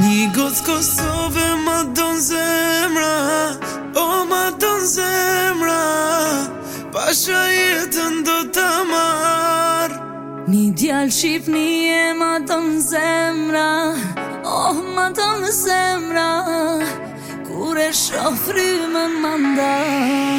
Një gocë Kosove ma donë zemra O ma donë zemra Pasha jetën do të marë Një djallë Shqipni e ma donë zemra O oh, ma donë zemra Kure shofry me mandar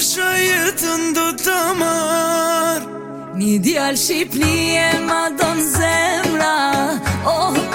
tasha jetën do të marë Një djallë shqipni e ma donë zemra oh, oh